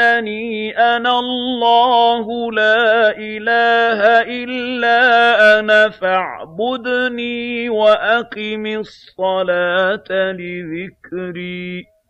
إِنَّنِي أَنَا اللَّهُ لَا إِلَٰهَ إِلَّا أَنَا فَاعْبُدْنِي وَأَقِمِ الصَّلَاةَ لِذِكْرِي.